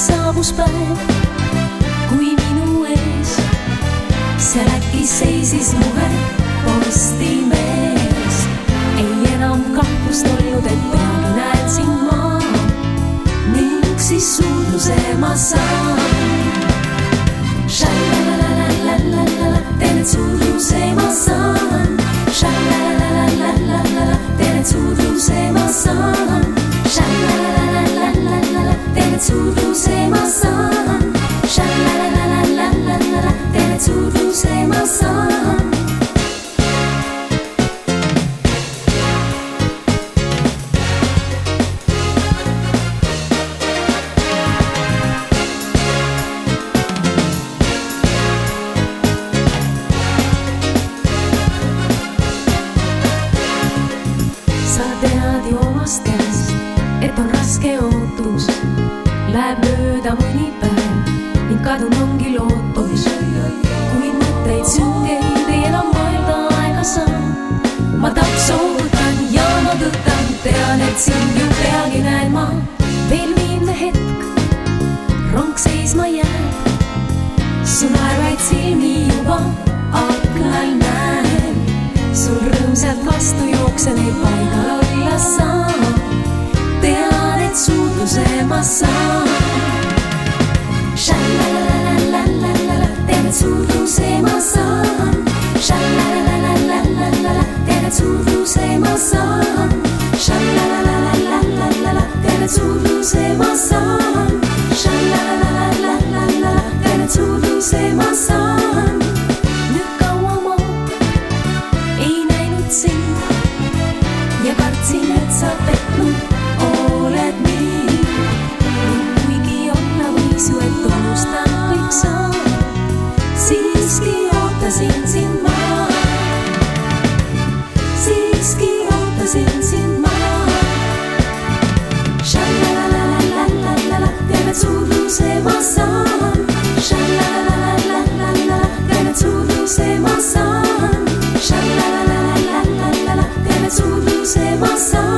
saabus päev, kui minu ees seal äkki seisis muhe postimees. ei enam kahtlust olnud, et peagi näen sind ma ning siis suudluse Sadea dio astean et sind ju peagi näen ma. veel viimne hetk, rong seisma jääb, su naervaid silmi juba aknal näen sul rõõmsalt vastu jooksen, ei paigal olla saa. tean, et suudluse ma saan. tean, et suudluse magazines my. Sha la la la la la la. Sha la la la la la la. Sha la la la la la la.